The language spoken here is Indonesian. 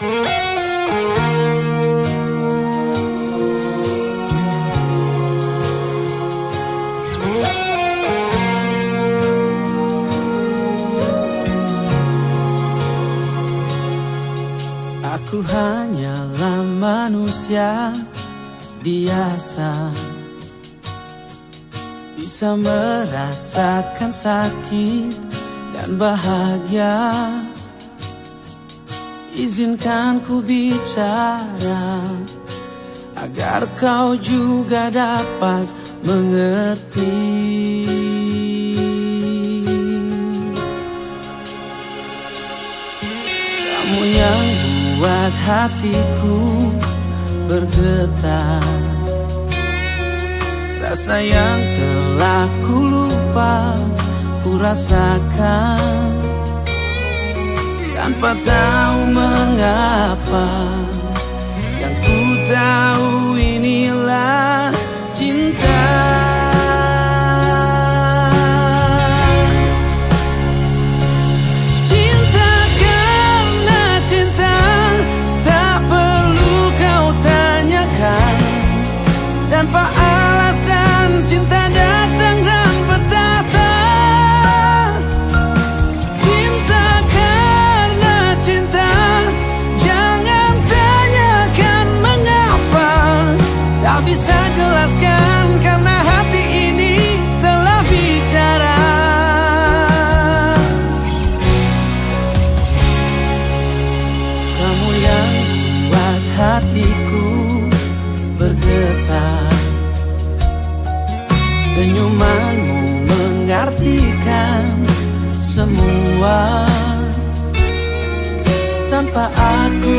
Aku hanyalah manusia biasa. Bisa merasakan sakit dan bahagia Izinkan ku bicara Agar kau juga dapat mengerti. Kamu yang buat hatiku bergetar. Rasa yang telah ku lupa ku rasakan Tanpa tahu mengapa hatiku bergetar. Senyumanmu mengartikan semua. Tanpa aku